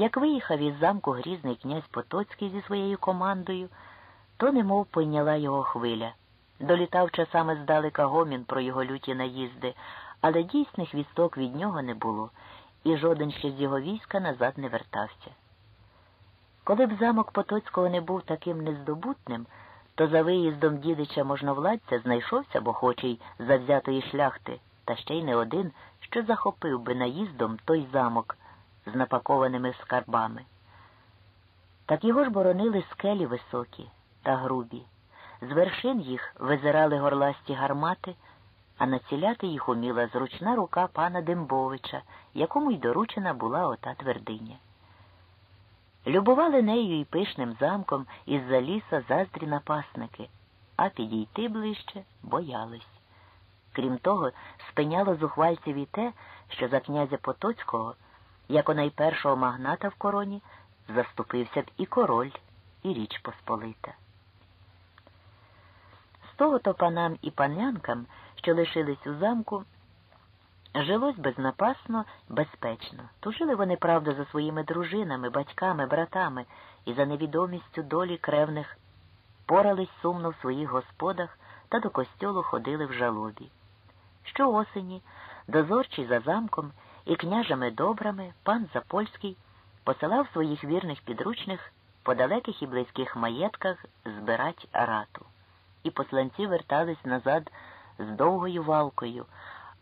Як виїхав із замку грізний князь Потоцький зі своєю командою, то немов пойняла його хвиля. Долітав часами здалека гомін про його люті наїзди, але дійсних вісток від нього не було, і жоден ще з його війська назад не вертався. Коли б замок Потоцького не був таким нездобутним, то за виїздом дідича можновладця знайшовся б охочий завзятої шляхти, та ще й не один, що захопив би наїздом той замок з напакованими скарбами. Так його ж боронили скелі високі та грубі. З вершин їх визирали горласті гармати, а націляти їх уміла зручна рука пана Дембовича, якому й доручена була ота твердиня. Любували нею і пишним замком із-за ліса заздрі напасники, а підійти ближче боялись. Крім того, спиняло зухвальців і те, що за князя Потоцького, як у найпершого магната в короні, заступився б і король, і річ Посполита. З того то панам і панянкам, що лишились у замку, жилось безнапасно, безпечно. Тужили вони, правда, за своїми дружинами, батьками, братами і за невідомістю долі кревних, порались сумно в своїх господах та до костьолу ходили в жалобі. Щоосені, дозорчий за замком і княжами добрами, пан Запольський посилав своїх вірних підручних по далеких і близьких маєтках збирать рату. І посланці вертались назад з довгою валкою,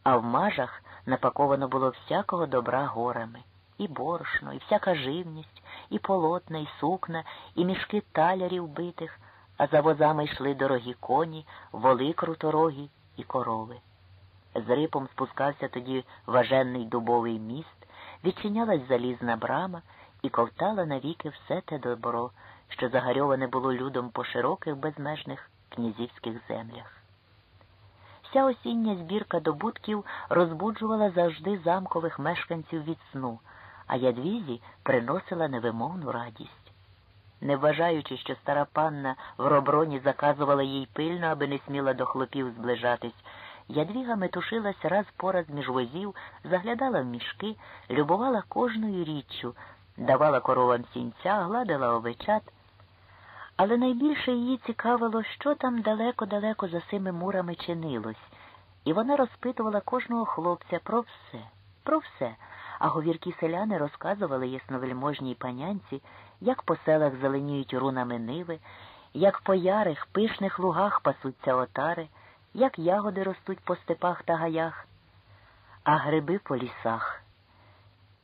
а в мажах напаковано було всякого добра горами. І борошно, і всяка живність, і полотна, і сукна, і мішки талярів битих, а за возами йшли дорогі коні, воли круторогі і корови. З рипом спускався тоді важенний дубовий міст, відчинялась залізна брама і ковтала навіки все те добро, що загарьоване було людом по широких безмежних князівських землях. Вся осіння збірка добутків розбуджувала завжди замкових мешканців від сну, а ядвізі приносила невимовну радість. Не вважаючи, що стара панна в роброні заказувала їй пильно, аби не сміла до хлопів зближатись, ядвіга метушилась раз по раз між возів, заглядала в мішки, любувала кожною річчю, давала коровам сінця, гладила овечат. Але найбільше її цікавило, що там далеко-далеко за цими мурами чинилось, і вона розпитувала кожного хлопця про все, про все, а говіркі селяни розказували ясновельможній панянці, як по селах зеленіють рунами ниви, як по ярих, пишних лугах пасуться отари, як ягоди ростуть по степах та гаях, а гриби по лісах.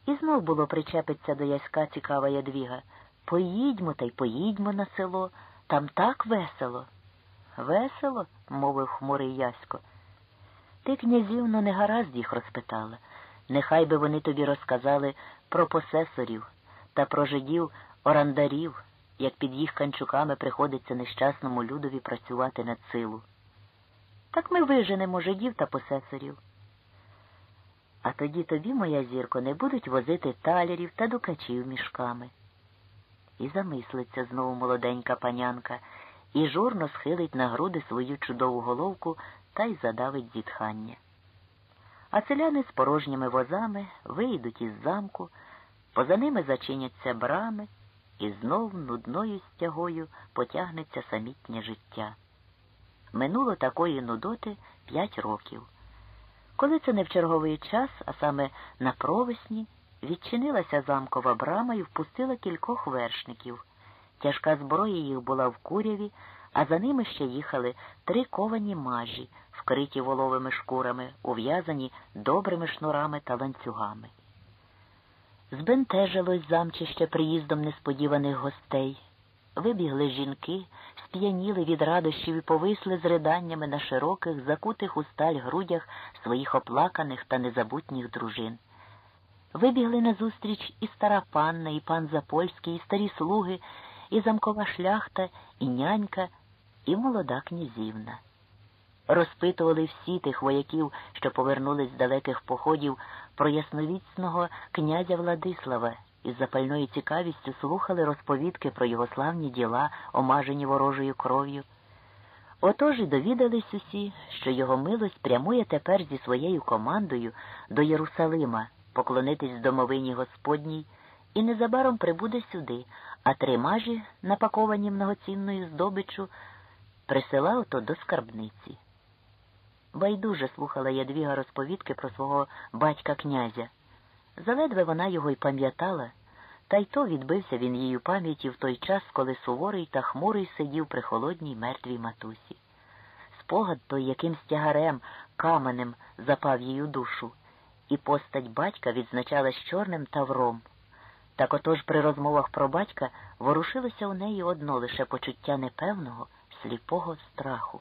І знов було причепиться до яська цікава ядвіга. Поїдьмо та й поїдьмо на село, там так весело. Весело? мовив хмурий Ясько. Ти, князівно, не гаразд їх розпитала. Нехай би вони тобі розказали про посесорів та про жидів орандарів, як під їх канчуками приходиться нещасному людові працювати над силу. Так ми виженемо жидів та посесорів. А тоді тобі, моя зірко, не будуть возити талярів та дукачів мішками. І замислиться знову молоденька панянка, і журно схилить на груди свою чудову головку та й задавить зітхання. А селяни з порожніми возами вийдуть із замку, поза ними зачиняться брами, і знов нудною стягою потягнеться самітнє життя. Минуло такої нудоти п'ять років. Коли це не в черговий час, а саме на провесні, Відчинилася замкова брама і впустила кількох вершників. Тяжка зброя їх була в куряві, а за ними ще їхали три ковані мажі, вкриті воловими шкурами, ув'язані добрими шнурами та ланцюгами. Збентежилось замчище приїздом несподіваних гостей. Вибігли жінки, сп'яніли від радощів і повисли з риданнями на широких, закутих у сталь грудях своїх оплаканих та незабутніх дружин. Вибігли назустріч і стара панна, і пан Запольський, і старі слуги, і замкова шляхта, і нянька, і молода князівна. Розпитували всі тих вояків, що повернулись з далеких походів про ясновіцного князя Владислава і з запальною цікавістю слухали розповідки про його славні діла, омажені ворожою кров'ю. Отож і довідались усі, що його милость прямує тепер зі своєю командою до Єрусалима поклонитись домовині Господній і незабаром прибуде сюди, а три мажі, напаковані многоцінною здобичу, присила ото до скарбниці. Байдуже слухала Ядвіга розповідки про свого батька князя. Заледве вона його й пам'ятала, та й то відбився він її пам'яті в той час, коли суворий та хмурий сидів при холодній мертвій матусі. Спогад той якимсь тягарем, каменем запав у душу, і постать батька відзначалась чорним тавром. Так отож при розмовах про батька ворушилося у неї одно лише почуття непевного, сліпого страху.